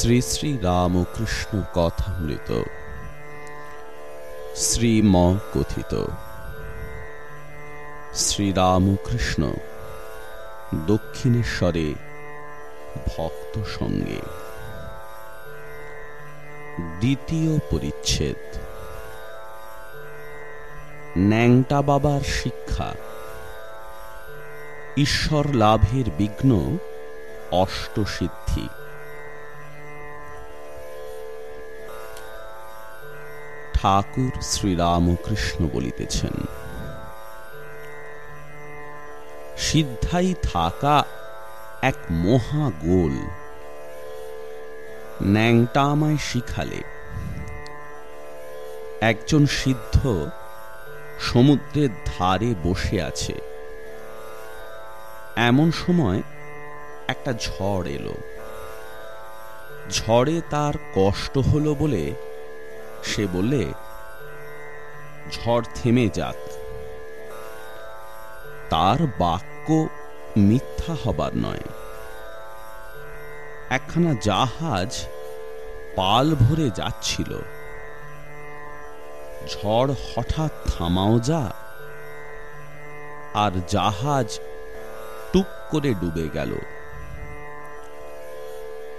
শ্রী শ্রী রামকৃষ্ণ কথামৃত। শ্রীম কথিত শ্রীরামকৃষ্ণ দক্ষিণেশ্বরে ভক্ত সঙ্গে। দ্বিতীয় পরিচ্ছেদ। ন্যাংটা বাবার শিক্ষা। ঈশ্বর লাভের বিঘ্ন অষ্টসিদ্ধি। ঠাকুর শ্রীরামকৃষ্ণ বলিতেছেন। সিদ্ধাই থাকা এক মহা গোল। ন্যাংটা আমায় শিখালে। একজন সিদ্ধ সমুদ্রের ধারে বসে আছে। এমন সময় একটা ঝড় এলো। ঝড়ে তার কষ্ট হলো বলে সে বললে, ঝড় থেমে যাক। তার বাক্য মিথ্যা হবার নয়। একখানা জাহাজ পাল ভরে যাচ্ছিল। ঝড় হঠাৎ থামাও যা, আর জাহাজ টুক করে ডুবে গেল।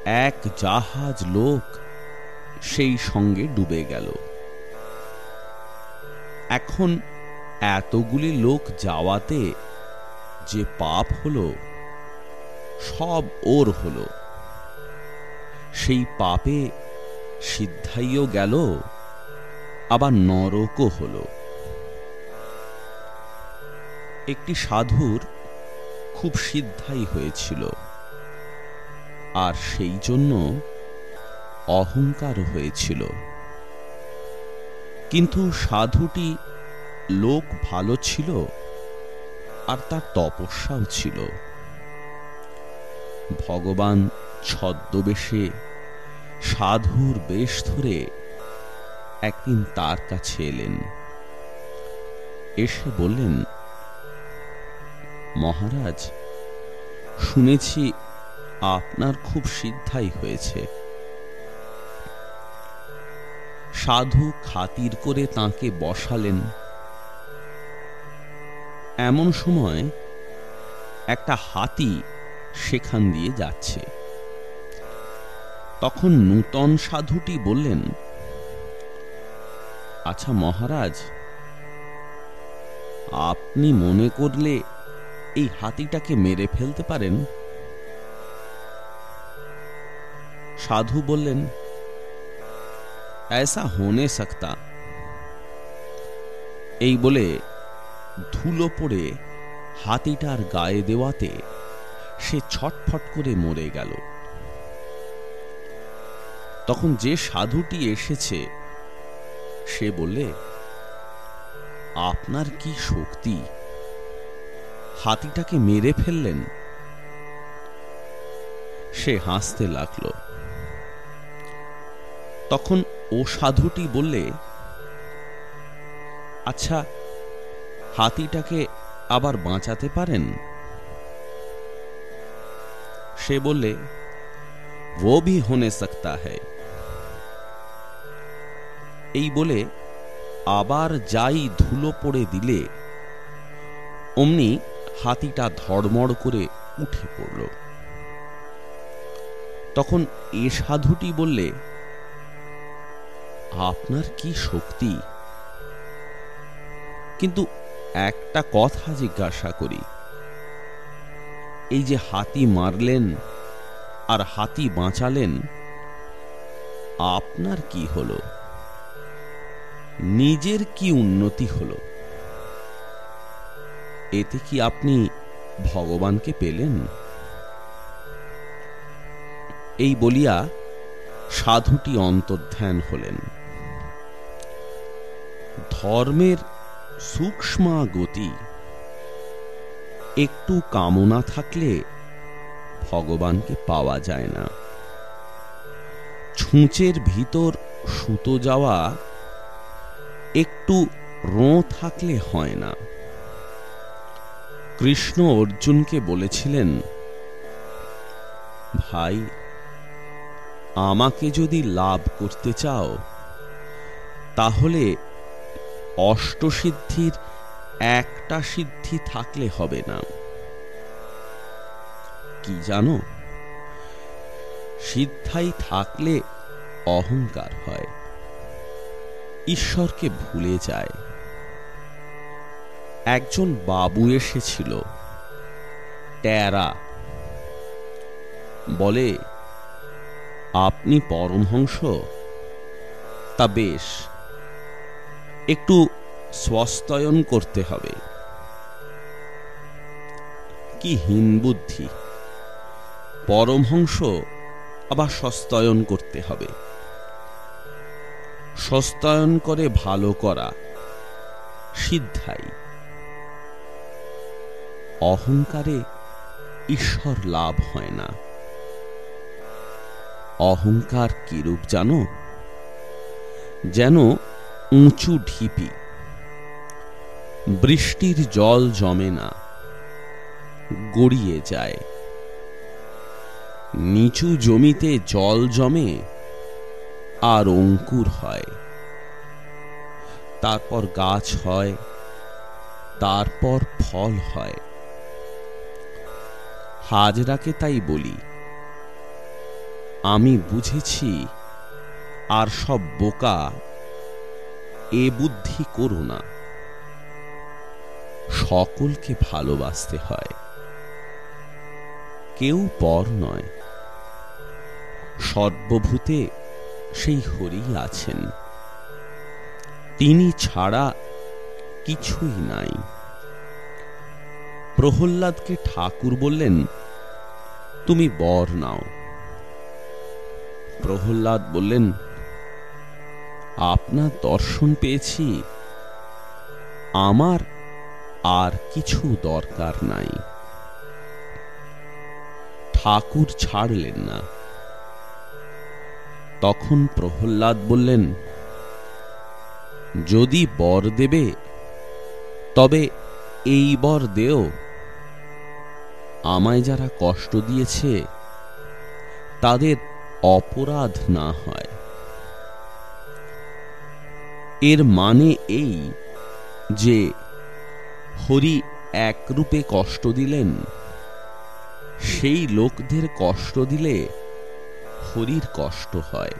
এক জাহাজ লোক সেই সঙ্গে ডুবে গেল। এখন এতগুলি লোক যাওয়াতে যে পাপ হলো, সব ওর হলো। সেই পাপে সিদ্ধাইও গেল, আবার নরকও হলো। একটি সাধুর খুব সিদ্ধাই হয়েছিল, আর সেই জন্য অহংকার হয়েছিল। কিন্তু সাধুটি লোক ভালো ছিল আর তার তপস্যাও ছিল। ভগবান ছদ্মবেশে সাধুর বেশ ধরে একদিন তার কাছে এলেন। এসে বললেন, মহারাজ, শুনেছি আপনার খুব সিদ্ধাই হয়েছে। সাধু খাতির করে তাকে বসালেন। এমন সময় একটা হাতি সেখান দিয়ে যাচ্ছে। তখন নূতন সাধুটি বললেন আচ্ছা মহারাজ, আপনি মনে করলে এই হাতিটাকে মেরে ফেলতে পারেন? সাধু বললেন ऐसा होने सकता এই বলে ধুলো পড়ে হাতিটার গায়ে দেওয়াতে সে ছটফট করে মরে গেল তখন যে সাধুটি এসেছে সে বললে আপনার কি শক্তি হাতিটাকে মেরে ফেললেন সে হাসতে লাগলো তখন ও সাধুটি বললে আচ্ছা হাতিটাকে আবার বাঁচাতে পারেন সে বললে वो भी होने सकता है এই বলে আবার যাই ধুলো পড়ে দিলে অমনি হাতিটা ধড়মড় করে উঠে পড়ল তখন এ সাধুটি বললে আপনার কি শক্তি? কিন্তু একটা কথা জিজ্ঞাসা করি। এই যে হাতি মারলেন আর হাতি বাঁচালেন, আপনার কি হলো? নিজের কি উন্নতি হলো? এতে কি আপনি ভগবানকে পেলেন? এই বলিয়া সাধুটি অন্তর্ধ্যান হলেন। ধর্মের সূক্ষ্ম গতি একটু কামনা থাকলে ভগবানকে পাওয়া যায় না। ছুঁচের ভিতর সুতো যাওয়া একটু রোঁ থাকলে হয় না। কৃষ্ণ অর্জুনকে বলেছিলেন, ভাই, আমাকে যদি লাভ করতে চাও, তাহলে অষ্টসিদ্ধির একটা সিদ্ধি থাকলে হবে না। কি জানো? সিদ্ধাই থাকলে অহংকার হয়। ঈশ্বরকে ভুলে যায়। একজন বাবু এসেছিল, ট্যারা। বলে, আপনি পরমহংস? তা বেশ একটু স্বস্তয়ন করতে হবে। কি হীন বুদ্ধি। পরমহংস আবার সস্তয়ন করতে হবে। সস্তায়ন করে ভালো করা সিদ্ধাই। অহংকারে ঈশ্বর লাভ হয় না। অহংকার কিরূপ জানো? যেন উঁচু ঢিপি। বৃষ্টির জল জমে না, গড়িয়ে যায়। নিচু জমিতে জল জমে, আর অঙ্কুর হয়। তারপর গাছ হয়, তারপর ফল হয়। হাজরাকে তাই বলি, আমি বুঝেছি, আর সব বোকা এ বুদ্ধি করো না। সকলকে ভালোবাসতে হয়। কেউ পর নয়। সর্বভূতে সেই হরি আছেন। তিনি ছাড়া কিছুই নাই। প্রহ্লাদকে ঠাকুর বললেন, তুমি বর নাও। প্রহ্লাদ বললেন আপনার দর্শন পেয়েছি। আমার আর কিছু দরকার নাই। ঠাকুর ছাড়লেন না। তখন প্রহ্লাদ বললেন, যদি বর দেবে, তবে এই বর দেও। আমায় যারা কষ্ট দিয়েছে, তাদের অপরাধ না হয়। এর মানে এই যে হরি একরূপে কষ্ট দিলেন, সেই লোকদের কষ্ট দিলে হরির কষ্ট হয়।